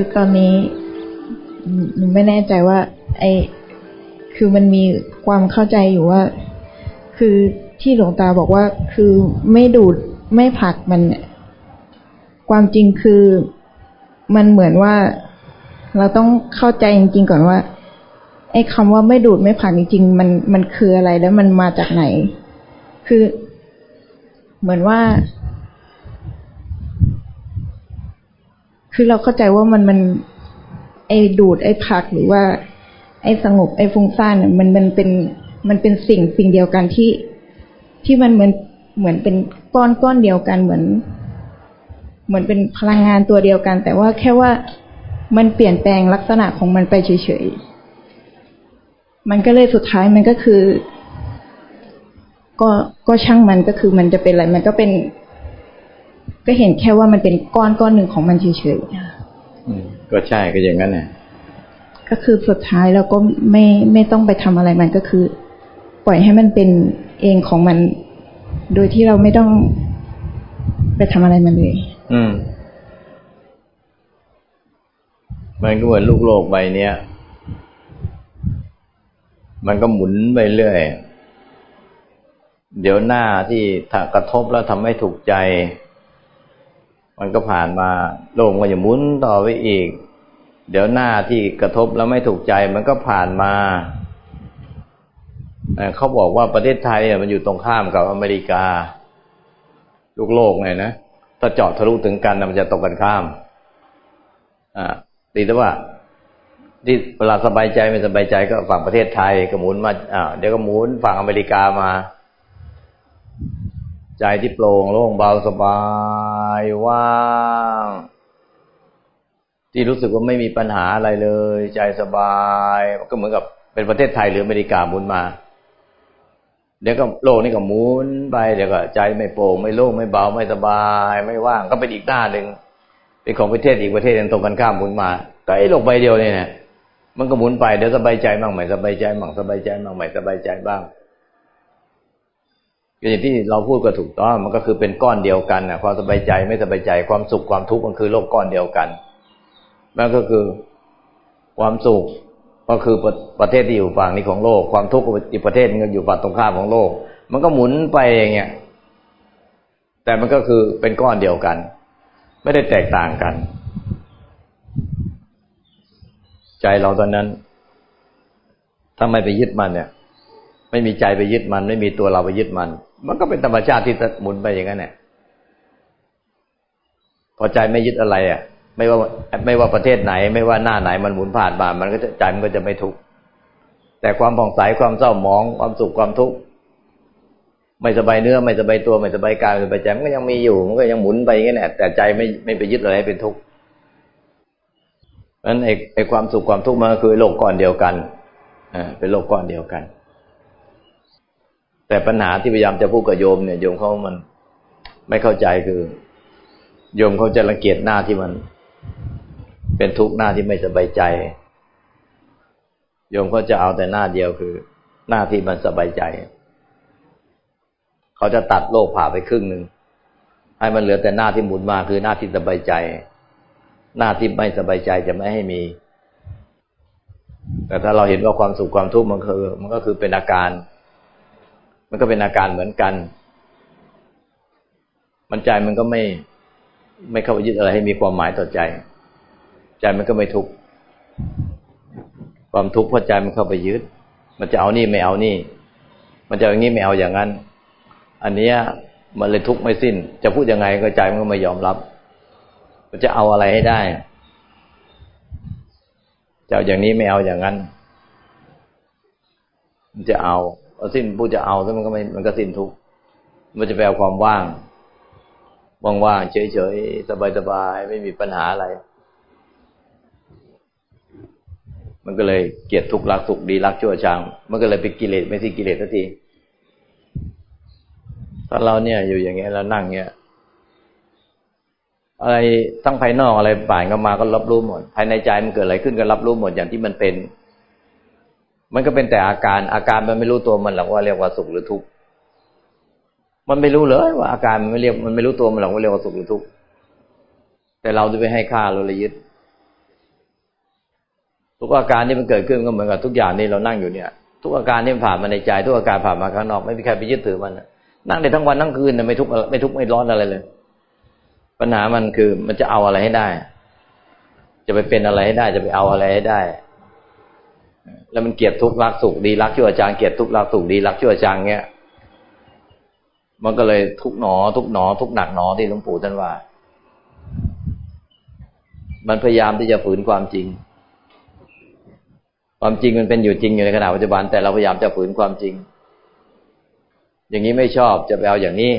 คือตอนนี้หนูไม่แน่ใจว่า ไอคือมันมีความเข้าใจอยู่ว่า คือที่หลวงตาบอกว่าคือไม่ดูดไม่ผลักมันความจริงคือมันเหมือนว่าเราต้องเข้าใจจริงๆก่อนว่า ไอ้คำว่าไม่ดูดไม่ผลักจริงๆมันมันคืออะไรแล้วมันมาจากไหน คือเหมือนว่า คือเราเข้าใจว่ามันมัน ไอ้ดูดไอ้พักหรือว่า ไอ้สงบไอ้ฟุ้งซ่านมันมันเป็นมันเป็นสิ่งสิ่งเดียวกันที่ที่มันเหมือนเหมือนเป็นก้อนก้อนเดียวกันเหมือน เหมือนเป็นพลังงานตัวเดียวกัน แต่ว่าแค่ว่ามันเปลี่ยนแปลงลักษณะของมันไปเฉยๆมันก็เลยสุดท้ายมันก็คือ ก็ก็ช่างมันก็คือมันจะเป็นอะไร มันก็เป็น ก็เห็นแค่ว่ามันเป็นก้อนก้อนหนึ่งของมันเฉยๆก็ใช่ก็อย่างนั้นน่ะก็คือสุดท้ายเราก็ไม่ไม่ต้องไปทำอะไรมันก็คือ ปล่อยให้มันเป็นเองของมัน โดยที่เราไม่ต้องไปทำอะไรมันเลย อืมมันก็เหมือนลูกโลกใบเนี้ย มันก็หมุนไปเรื่อย เดี๋ยวหน้าที่ถ้ากระทบแล้วทำให้ถูกใจ มันก็ผ่านมาโลกมันจะหมุนต่อไปอีก เดี๋ยวหน้าที่กระทบแล้วไม่ถูกใจมันก็ผ่านมาเขาบอกว่าประเทศไทยมันอยู่ตรงข้ามกับอเมริกา ลูกโลกไงนะถ้าเจาะทะลุถึงกันมันจะตกกันข้าม อ่าตีแต่ว่าที่เวลาสบายใจไม่สบายใจก็ฝั่งประเทศไทยก็หมุนมาอ่าเดี๋ยวก็หมุนฝั่งอเมริกามา ใจที่โปร่งโล่งเบาสบายว่างที่รู้สึกว่าไม่มีปัญหาอะไรเลย ใจสบายก็เหมือนกับเป็นประเทศไทยหรืออเมริกาหมุนมา เดี๋ยวก็โลกนี่ก็หมุนไปเดี๋ยวก็ใจไม่โปร่งไม่โล่งไม่เบาไม่สบาย ไม่ว่างก็เป็นอีกหน้าหนึ่งเป็นของประเทศอีกประเทศนึงตรงกันข้ามหมุนมาก็ไอ้โลกใบเดียวเนี่ยมันก็หมุนไปเดี๋ยวสบายใจบ้างใหม่สบายใจบ้างสบายใจบ้างใหม่สบายใจบ้าง อย่างที่เราพูดก็ถูกต้องมันก็คือเป็นก้อนเดียวกันนะความสบายใจไม่สบายใจความสุขความทุกข์มันคือโลกก้อนเดียวกันนั่นก็คือความสุขก็คือประเทศที่อยู่ฝั่งนี้ของโลก ความทุกข์อีกประเทศนึงอยู่ฝั่งตรงข้ามของโลก มันก็หมุนไปอย่างเงี้ยแต่มันก็คือเป็นก้อนเดียวกัน ไม่ได้แตกต่างกัน ใจเราตอนนั้นถ้าไม่ไปยึดมันเนี่ย ไม่มีใจไปยึดมัน ไม่มีตัวเราไปยึดมัน มันก็เป็นธรรมชาติที่หมุนไปอย่างนั้นเนี่ยพอใจไม่ยึดอะไร อะ ไม่ว่าไม่ว่าประเทศไหน ไม่ว่าหน้าไหนมันหมุนผ่านมามันก็จะใจมันก็จะไม่ทุกข์แต่ความผ่องใสความเศร้าหมองความสุขความทุกข์ไม่สบายเนื้อไม่สบายตัวไม่สบายกายไม่สบายใจมันก็ยังมีอยู่ มันก็ยังหมุนไปอย่างนี้แหละแต่ใจไม่ไม่ไปยึดอะไรเป็นทุกข์นั้นไอ้ไอ้ความสุขความทุกข์มันก็คือโลกก้อนเดียวกันอ่าเป็นโลกก้อนเดียวกัน แต่ปัญหาที่พยายามจะพูดกับโยมเนี่ยโยมเขามันไม่เข้าใจคือ โยมเขาจะรังเกียจหน้าที่มัน เป็นทุกข์หน้าที่ไม่สบายใจ โยมเขาจะเอาแต่หน้าเดียวคือ หน้าที่มันสบายใจ เขาจะตัดโลกผ่าไปครึ่งหนึ่งให้มันเหลือแต่หน้าที่หมุนมาคือหน้าที่สบายใจ หน้าที่ไม่สบายใจจะไม่ให้มี แต่ถ้าเราเห็นว่าความสุขความทุกข์มันคือ มันก็คือเป็นอาการ มันก็เป็นอาการเหมือนกัน มันใจมันก็ไม่ไม่เข้าไปยึดอะไรให้มีความหมายต่อใจ ใจมันก็ไม่ทุกข์ความทุกข์เพราะใจมันเข้าไปยึด มันจะเอานี่ไม่เอานี่ มันจะอย่างนี้ไม่เอาอย่างนั้น อันนี้มันเลยทุกข์ไม่สิ้น จะพูดยังไงก็ใจมันก็ไม่ยอมรับ มันจะเอาอะไรให้ได้จะเอาอย่างนี้ไม่เอาอย่างนั้น มันจะเอา เอสิ้นพูดจะเอาแล้วมันก็ไม่มันก็สิ้นทุกมันจะไปเอาความว่างว่างๆเฉยๆสบายๆไม่มีปัญหาอะไร มันก็เลยเกลียดทุกข์รักสุขดีรักชั่วชัง มันก็เลยเป็นกิเลสไม่สิ้นกิเลสทันทีถ้าเราเนี่ยอยู่อย่างเงี้ยแล้วนั่งเงี้ยอะไรทั้งภายนอกอะไรผ่านเข้ามาก็รับรู้หมด ภายในใจมันเกิดอะไรขึ้นก็รับรู้หมดอย่างที่มันเป็น มันก็เป็นแต่อาการ อาการมันไม่รู้ตัวมันหรอกว่าเรียกว่าสุขหรือทุกข์มันไม่รู้เลยว่าอาการมันไม่เรียกมันไม่รู้ตัวมันหรอกว่าเรียกว่าสุขหรือทุกข์แต่เราจะไปให้ค่าเราเลยยึดทุกอาการที่มันเกิดขึ้นก็เหมือนกับทุกอย่างนี่เรานั่งอยู่เนี่ย ทุกอาการที่ผ่านมาในใจทุกอาการผ่านมาข้างนอกไม่มีใครไปยึดถือมันนั่งได้ทั้งวันทั้งคืนไม่ทุกไม่ทุกไม่ร้อนอะไรเลย ปัญหามันคือมันจะเอาอะไรให้ได้ จะไปเป็นอะไรให้ได้ จะไปเอาอะไรให้ได้ แล้วมันเกลียดทุกข์รักสุขดีรักชั่วอาจารย์เกลียดทุกข์รักสุขดีรักชั่วอาจารย์เงี้ยมันก็เลยทุกหนอ ทุกหนอ ทุกหนักหนอที่หลวงปู่ท่านว่า มันพยายามที่จะฝืนความจริง ความจริงมันเป็นอยู่จริงอยู่ในขณะปัจจุบันแต่เราพยายามจะฝืนความจริง อย่างนี้ไม่ชอบจะไปเอาอย่างนี้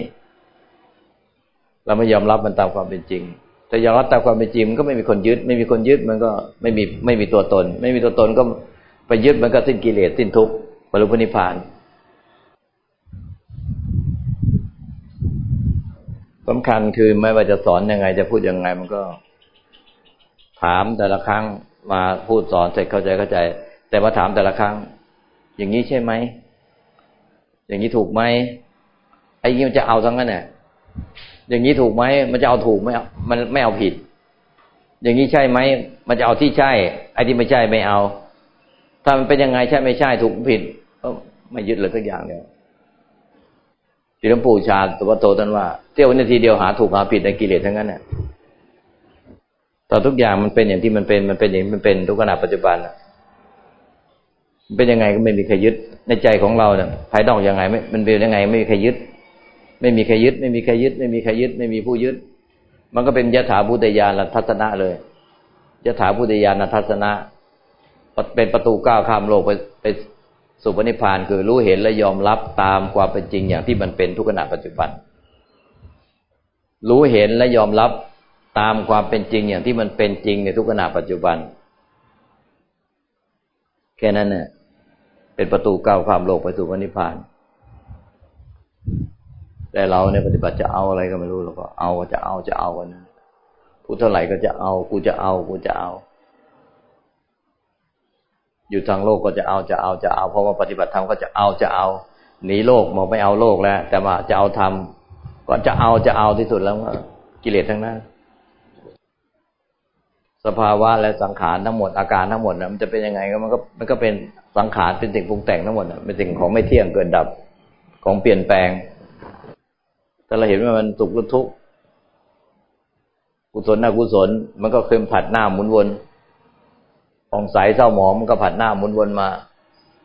เราไม่ยอมรับมันตามความเป็นจริง แต่ยอมรับตามความเป็นจริงมันก็ไม่มีคนยึด ไม่มีคนยึดมันก็ไม่มีไม่มีตัวตน ไม่มีตัวตนก็ ไปยึดมันก็สิ้นกิเลสสิ้นทุกข์บรรลุนิพพานสำคัญคือไม่ว่าจะสอนยังไง จะพูดยังไง มันก็ ถามแต่ละครั้งมาพูดสอนเสร็จเข้าใจเข้าใจ แต่มาถามแต่ละครั้ง อย่างนี้ใช่ไหมอย่างนี้ถูกไหมไอ้ยี่มันจะเอาทั้งนั้นเนี่ยอย่างนี้ถูกไหมมันจะเอาถูกไหมมันไม่เอาผิด อย่างนี้ใช่ไหมมันจะเอาที่ใช่ ไอ้ที่ไม่ใช่ไม่เอา ถ้ามันเป็นยังไงใช่ไม่ใช่ถูกผิดก็ไม่ยึดเลยสักอย่างเดียวที่หลวงปู่ชาตัวโตท่านว่าเที่ยวนาทีเดียวหาถูกหาผิดในกิเลสทั้งนั้นเนี่ยต่อทุกอย่างมันเป็นอย่างที่มันเป็นมันเป็นอย่างมันเป็นทุกขณะปัจจุบันมันเป็นยังไงก็ไม่มีใครยึด ในใจของเราเนี่ยภายนอกยังไงไม่มันเป็นยังไงไม่มีใครยึด ไม่มีใครยึด ไม่มีใครยึด ไม่มีใครยึด ไม่มีผู้ยึด มันก็เป็นยถาภูตยานทัศนะเลยยถาภูตยานทัศนะ เป็นประตูก้าวข้ามโลกไปไปสู่ปณิพพานคือรู้เห็นและยอมรับตามความเป็นจริงอย่างที่มันเป็นทุกขณะปัจจุบัน รู้เห็นและยอมรับตามความเป็นจริงอย่างที่มันเป็นจริงในทุกขณะปัจจุบัน แค่นั้นเนี่ยเป็นประตูก้าวข้ามโลกไปสู่ปณิพพาน แต่เราเนี่ยปฏิบัติจะเอาอะไรก็ไม่รู้เราก็เอาจะเอาจะเอากันพูดเท่าไหร่ก็จะเอากูจะเอากูจะเอา อยู่ทางโลกก็จะเอาจะเอาจะเอาเพราะว่าปฏิบัติธรรมก็จะเอาจะเอาหนีโลกมองไม่เอาโลกแล้ว แต่ว่าจะเอาธรรมก็จะเอาจะเอาที่สุดแล้วกิเลสทั้งนั้นสภาวะและสังขารทั้งหมดอาการทั้งหมดนะมันจะเป็นยังไงก็มันก็มันก็เป็นสังขารเป็นสิ่งปรุงแต่งทั้งหมดเป็นสิ่งของไม่เที่ยงเกิดดับของเปลี่ยนแปลง แต่เราเห็นว่ามันสุขหรือทุกข์กุศลอกุศล มันก็เคยผัดหน้าหมุนวน ผ่องใสเศร้าหมองมันก็ผัดหน้ามุนวนมา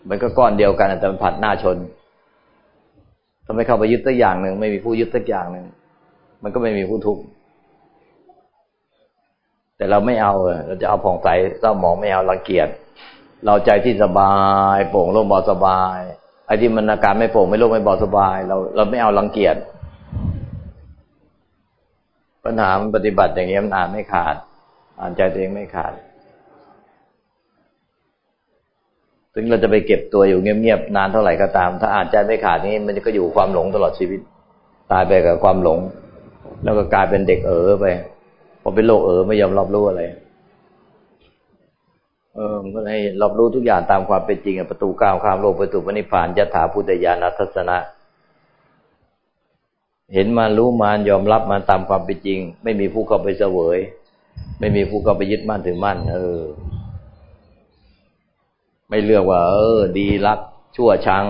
มันก็ก้อนเดียวกันแต่มันผัดหน้าชนถ้าไม่เข้าไปยึดสักอย่างหนึ่งไม่มีผู้ยึดสักอย่างหนึ่งมันก็ไม่มีผู้ทุกข์แต่เราไม่เอาเราจะเอาผ่องใสเศร้าหมองไม่เอารังเกียจเราใจที่สบายโปร่งโล่งเบาสบายไอ้ที่มันอาการไม่โปร่งไม่โล่งไม่เบาสบาย เราเราไม่เอารังเกียจปัญหามันปฏิบัติอย่างนี้มันอ่านไม่ขาด อ่านใจตัวเองไม่ขาด ถึงเราจะไปเก็บตัวอยู่เงียบๆนานเท่าไหร่ก็ตาม ถ้าอ่านใจไม่ขาดนี้มันก็อยู่ความหลงตลอดชีวิต ตายไปกับความหลง แล้วก็กลายเป็นเด็กเอ๋อไปพอเป็นโลกเอ๋อไม่ยอมรับรู้อะไรเออมันก็ให้รับรู้ทุกอย่างตามความเป็นจริงประตูก้าวข้ามโลกประตูพระนิพพานยถาพุทธญาณทัศนะเห็นมารู้มายอมรับมาตามความเป็นจริง ไม่มีผู้เข้าไปเสวย ไม่มีผู้เข้าไปยึดมั่นถือมั่น เออ ไม่เลือกว่า เออ ดีรัก ชั่วชัง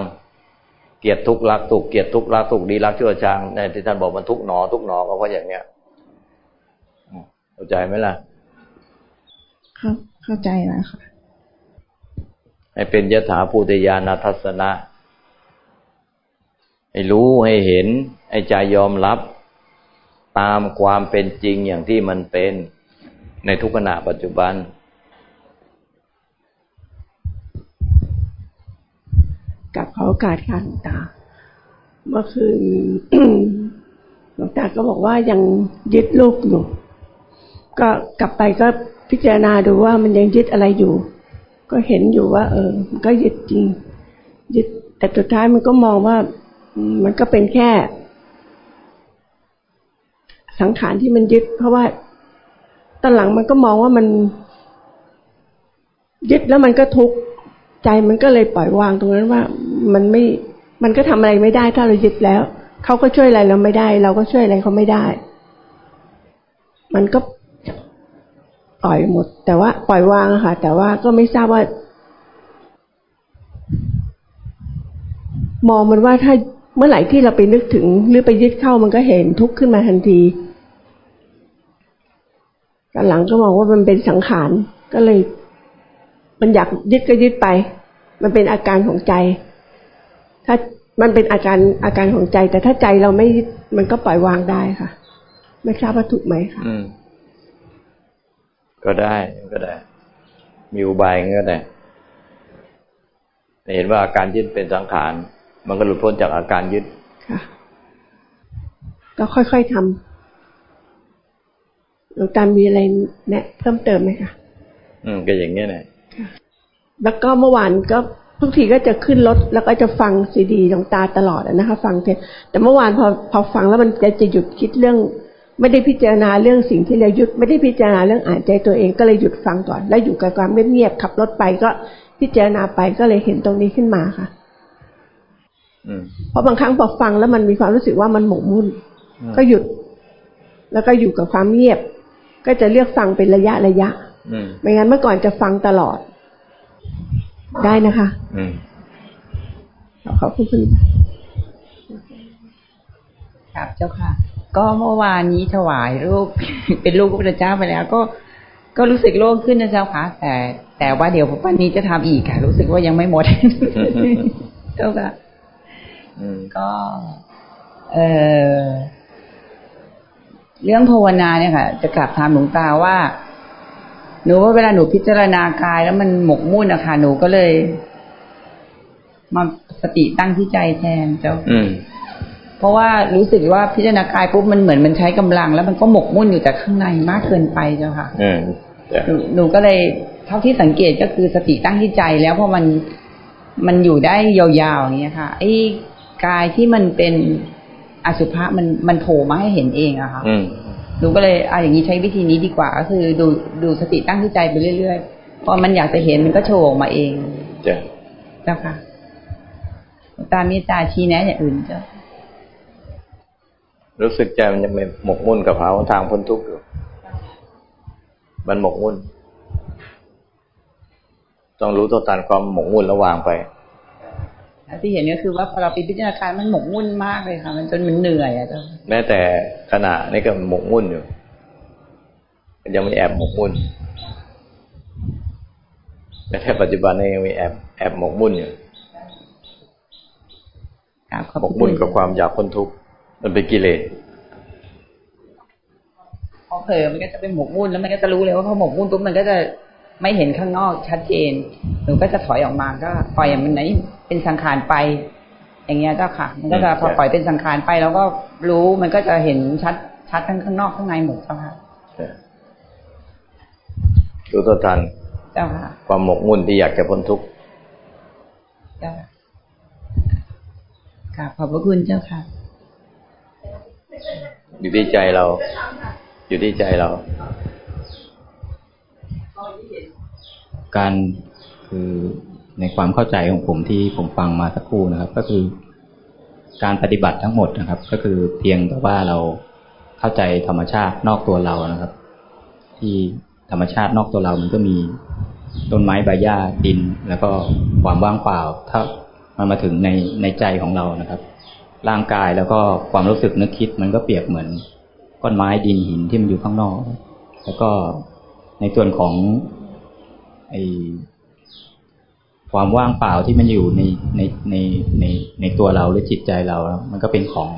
เกียรติทุกรักสุขเกียรติทุกรักสุขดีรักชั่วชังในที่ท่านบอกมันทุกหนอ ทุกหนอก็เพราะอย่างเนี้ยเข้าใจไหมล่ะครับเข้าใจแล้วค่ะให้เป็นยถาภูตยานาทัศนะให้รู้ให้เห็น ให้ใจยอมรับ ตามความเป็นจริงอย่างที่มันเป็นในทุกขณะปัจจุบัน กับขอโอกาสค่ะหลวงตา เมื่อคืนหลวงตาก็บอกว่ายังยึดลูกอยู่ ก็กลับไปก็พิจารณาดูว่ามันยังยึดอะไรอยู่ ก็เห็นอยู่ว่า เออ มันก็ยึดจริง ยึด แต่สุดท้ายมันก็มองว่ามันก็เป็นแค่ สังขารที่มันยึด เพราะว่าตอนหลังมันก็มองว่ามัน ยึดแล้วมันก็ทุกข์ใจมันก็เลยปล่อยวางตรงนั้นว่า มันไม่ มันก็ทำอะไรไม่ได้ถ้าเรายึดแล้ว เขาก็ช่วยอะไรเราไม่ได้ เราก็ช่วยอะไรเขาไม่ได้ มันก็ปล่อยหมด แต่ว่าปล่อยวางค่ะ แต่ว่าก็ไม่ทราบว่า มองมันว่าถ้าเมื่อไหร่ที่เราไปนึกถึง หรือไปยึดเข้ามันก็เห็นทุกข์ขึ้นมาทันทีกันหลังก็มองว่ามันเป็นสังขารก็เลย มันอยากยึดก็ยึดไป มันเป็นอาการของใจ ถ้ามันเป็นอาการอาการของใจ แต่ถ้าใจเราไม่ยึดมันก็ปล่อยวางได้ค่ะ ไม่ทราบว่าถูกไหมคะอืมก็ได้ก็ได้ มีอุบายก็ได้แต่เห็นว่าอาการยึดเป็นสังขาร มันก็หลุดพ้นจากอาการยึดค่ะ ก็ค่อยๆทำหลวงตามีอะไรแนะ เพิ่มเติมไหมคะอืมก็อย่างเงี้ยแหละแล้วก็เมื่อวานก็ ทุกทีก็จะขึ้นรถแล้วก็จะฟังซีดีหลวงตาตลอดอะนะคะ ฟังเทปแต่เมื่อวานพอพอฟังแล้วมันจะจะหยุดคิดเรื่อง ไม่ได้พิจารณาเรื่องสิ่งที่เราหยุด ไม่ได้พิจารณาเรื่องอ่านใจตัวเองก็เลยหยุดฟังก่อน แล้วอยู่กับความเงียบๆขับรถไปก็พิจารณาไปก็เลยเห็นตรงนี้ขึ้นมาค่ะอืมเพราะบางครั้งพอฟังแล้วมันมีความรู้สึกว่ามันหมกมุ่นอืมก็หยุด แล้วก็อยู่กับความเงียบ ก็จะเลือกฟังเป็นระยะระยะอืมไม่งั้นเมื่อก่อนจะฟังตลอด ได้นะคะ อืมขอบคุณครับเจ้าค่ะ ก็เมื่อวานนี้ถวายรูปเป็นรูปพระพุทธเจ้าไปแล้ว ก็ก็รู้สึกโล่งขึ้นนะเจ้าค่ะ แต่แต่ว่าเดี๋ยววันนี้จะทำอีกค่ะ รู้สึกว่ายังไม่หมดเจ้าค่ะอืมก็ เออเรื่องภาวนาเนี่ยค่ะ จะกลับถามหลวงตาว่า หนูว่าเวลาหนูพิจารณากายแล้วมันหมกมุ่นอะค่ะ หนูก็เลย มาสติตั้งที่ใจแทนเจ้า อืม เพราะว่ารู้สึกว่าพิจารณากายปุ๊บมันเหมือนมันใช้กำลัง แล้วมันก็หมกมุ่นอยู่แต่ข้างในมากเกินไปเจ้าค่ะ อืมจ้ะหนูหนูก็เลยเท่าที่สังเกตก็คือสติตั้งที่ใจแล้วเพราะมันมันอยู่ได้ยาวๆอย่างเงี้ยค่ะไอ้กายที่มันเป็นอสุภะมันมันโผล่มาให้เห็นเองอะค่ะอืม หนูก็เลยเอาอย่างนี้ใช้วิธีนี้ดีกว่า ก็คือดูดูสติตั้งที่ใจไปเรื่อยๆพอมันอยากจะเห็นมันก็โชว์ออกมาเองจ้ะเจ้าค่ะหลวงตาเมตตาชี้แนะอย่างอื่นเจ้ารู้สึกใจมันยังไม่หมกมุ่นกับหาทางพ้นทุกข์อยู่มันหมกมุ่น ต้องรู้ตัวตานความหมกมุ่นแล้ววางไป ที่เห็นก็คือว่าพอเราไปพิจารณาการมันหมกมุ่นมากเลยค่ะ มันจนมันเหนื่อยอะเจ้าแม้แต่ขณะนี้ก็หมกมุ่นอยู่มันยังไม่แอบหมกมุ่นแม้แต่ปัจจุบันนี้ยังมีแอบแอบหมกมุ่นอยู่กราบขอบหมกพระมุ่นคุณกับความอยากพ้นทุกข์มันเป็นกิเลสพอเผลอมันก็จะเป็นหมกมุ่นแล้วมันก็จะรู้เลยว่าพอหมกมุ่นปุ๊บมันก็จะไม่เห็นข้างนอกชัดเจนหนูก็จะถอยออกมาก็ปล่อยมันไหน เป็นสังขารไป อย่างเงี้ยเจ้าค่ะ มันก็จะพอปล่อยเป็นสังขารไป แล้วก็รู้มันก็จะเห็นชัดชัดทั้งข้างนอกข้างในหมดเจ้าค่ะรู้ตัวทันเจ้าค่ะความหมกมุ่นที่อยากจะพ้นทุกข์เจ้าค่ะกราบขอบพระคุณเจ้าค่ะ อยู่ที่ใจเรา อยู่ที่ใจเรา การคือ ในความเข้าใจของผมที่ผมฟังมาสักครู่นะครับ ก็คือ การปฏิบัติทั้งหมดนะครับ ก็คือเพียงแต่ว่าเราเข้าใจธรรมชาตินอกตัวเรานะครับ ที่ธรรมชาตินอกตัวเรามันก็มีต้นไม้ใบหญ้าดิน แล้วก็ความว่างเปล่า ถ้ามันมาถึงในในใจของเรานะครับ ร่างกายแล้วก็ความรู้สึกนึกคิด มันก็เปรียบเหมือนก้อนไม้ดินหินที่มันอยู่ข้างนอก แล้วก็ในส่วนของไอ ความว่างเปล่าที่มันอยู่ในในในในในตัวเราหรือจิตใจเรา มันก็เป็นของ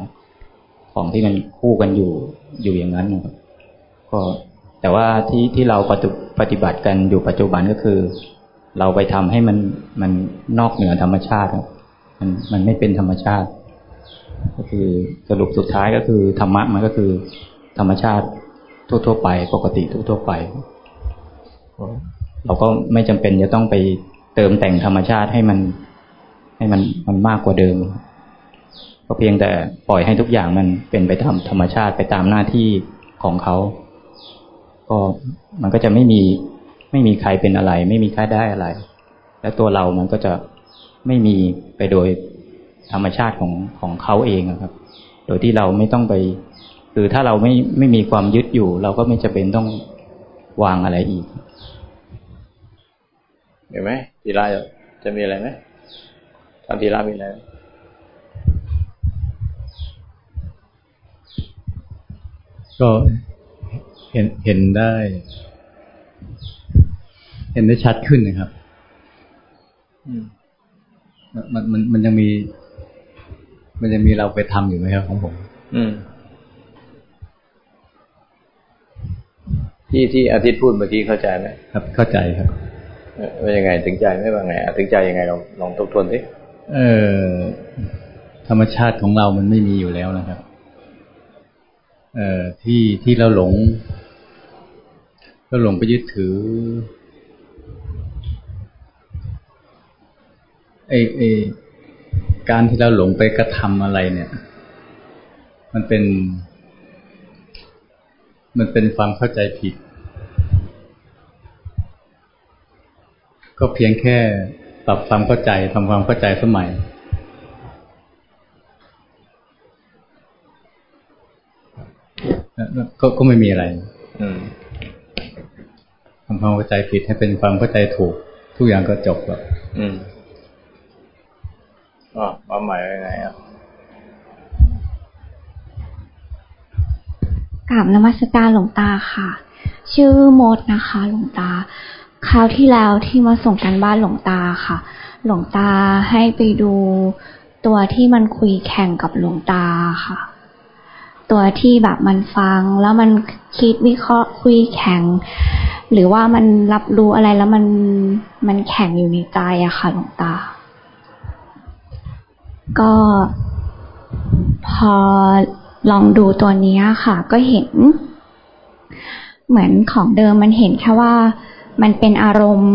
ของที่มันคู่กันอยู่อยู่อย่างนั้นนะครับก็แต่ว่าที่ที่เราปฏิปฏิบัติกันอยู่ปัจจุบันก็คือ เราไปทำให้มันมันนอกเหนือธรรมชาติครับมันมันไม่เป็นธรรมชาติ ก็คือสรุปสุดท้ายก็คือธรรมะมันก็คือ ธรรมชาติทั่วๆไป ปกติทั่วๆไป เราก็ไม่จำเป็นจะต้องไป เติมแต่งธรรมชาติให้มัน ให้มันมันมากกว่าเดิม ก็เพียงแต่ปล่อยให้ทุกอย่างมันเป็นไปตามธรรมชาติไปตามหน้าที่ของเขา ก็มันก็จะไม่มีไม่มีใครเป็นอะไร ไม่มีใครได้อะไร และตัวเรามันก็จะไม่มีไปโดยธรรมชาติของของเขาเองครับ โดยที่เราไม่ต้องไปคือถ้าเราไม่ไม่มีความยึดอยู่ เราก็ไม่จำเป็นต้องวางอะไรอีก เห็นไหม ทีละจะมีอะไรไหมทำทีละมีอะไรก็เห็นเห็นได้ เห็นได้ชัดขึ้นนะครับมันมันมันยังมี มันยังมีเราไปทำอยู่ไหมครับของผม อืมที่ที่อาทิตย์พูดเมื่อกี้เข้าใจไหมครับ เข้าใจครับ ว่ายังไงถึงใจไม่ว่าไงถึงใจยังไงลองลองทบทวนสิเออ ธรรมชาติของเรามันไม่มีอยู่แล้วนะครับ เอ่อที่ที่เราหลงเราหลงไปยึดถือไอ้ไอ้การที่เราหลงไปกระทำอะไรเนี่ย มันเป็น มันเป็นความเข้าใจผิด ก็เพียงแค่ปรับความเข้าใจทำความเข้าใจสมัย ก็ก็ไม่มีอะไรทำความเข้าใจผิดให้เป็นความเข้าใจถูก ทุกอย่างก็จบแล้วอ๋อความหมายว่าไงอะกราบนมัสการหลวงตาค่ะ ชื่อมดนะคะ หลวงตา คราวที่แล้วที่มาส่งกันบ้านหลวงตาค่ะ หลวงตาให้ไปดูตัวที่มันคุยแข่งกับหลวงตาค่ะ ตัวที่แบบมันฟังแล้วมันคิดวิเคราะห์คุยแข่ง หรือว่ามันรับรู้อะไรแล้วมันมันแข่งอยู่ในใจอะค่ะ หลวงตา ก็พอลองดูตัวนี้ค่ะ ก็เห็น เหมือนของเดิมมันเห็นแค่ว่า มันเป็นอารมณ์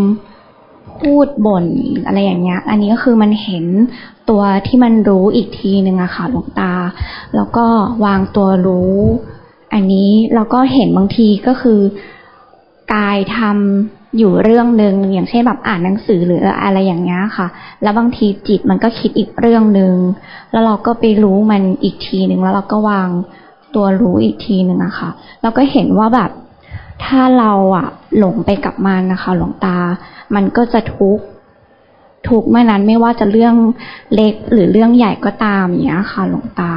พูดบ่นอะไรอย่างเงี้ย อันนี้ก็คือมันเห็นตัวที่มันรู้อีกทีหนึ่งอะค่ะหลวงตา แล้วก็วางตัวรู้ อันนี้แล้วก็เห็นบางทีก็คือกายทำอยู่เรื่องหนึ่งอย่างเช่นแบบอ่านหนังสือหรืออะไรอย่างเงี้ยค่ะ แล้วบางทีจิตมันก็คิดอีกเรื่องหนึ่งแล้วเราก็ไปรู้มันอีกทีหนึ่งแล้วเราก็วางตัวรู้อีกทีหนึ่งอะค่ะเราก็เห็นว่าแบบ ถ้าเราอะหลงไปกับมันนะคะ หลวงตา มันก็จะทุกข์ทุกเมื่อนั้นไม่ว่าจะเรื่องเล็กหรือเรื่องใหญ่ก็ตามเงี้ยค่ะ หลวงตา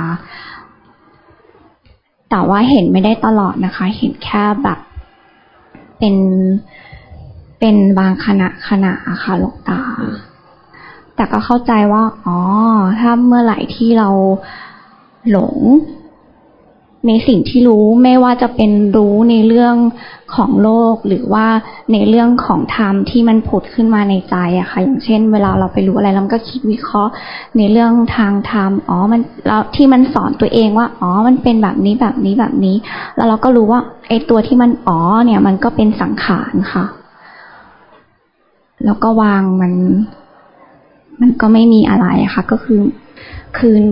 แต่ว่าเห็นไม่ได้ตลอดนะคะ เห็นแค่แบบเป็นเป็นบางขณะขณะค่ะ หลวงตา แต่ก็เข้าใจว่า อ๋อ ถ้าเมื่อไหร่ที่เราหลง ในสิ่งที่รู้ไม่ว่าจะเป็นรู้ในเรื่องของโลก หรือว่าในเรื่องของธรรมที่มันผุดขึ้นมาในใจอะค่ะ อย่างเช่น เวลาเราไปรู้อะไรเราก็คิดวิเคราะห์ในเรื่องทางธรรมอ๋อมันแล้วที่มันสอนตัวเองว่าอ๋อมันเป็นแบบนี้แบบนี้แบบนี้ แล้วเราก็รู้ว่าไอตัวที่มันอ๋อเนี่ย มันก็เป็นสังขารค่ะ แล้วก็วางมัน มันก็ไม่มีอะไรอะค่ะ ก็คือคืน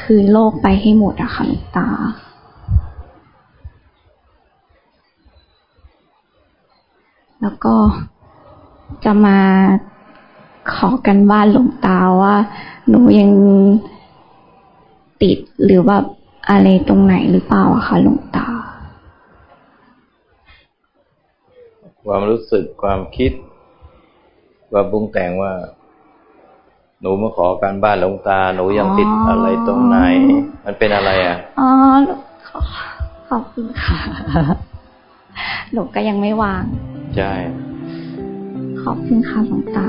คืนโลกไปให้หมดอะค่ะตา แล้วก็จะมาขอกันบ้านหลวงตาว่า หนูยังติดหรือว่าอะไรตรงไหนหรือเปล่าอะคะหลวงตา ความรู้สึกความคิดว่าบุ้งแต่งว่า หนูมาขอการบ้านหลวงตา หนูยังติดอะไรตรงไหน มันเป็นอะไรอะอ๋อขอบคุณค่ะ หนูก็ยังไม่วาง ใช่ ขอบคุณค่ะหลวงตา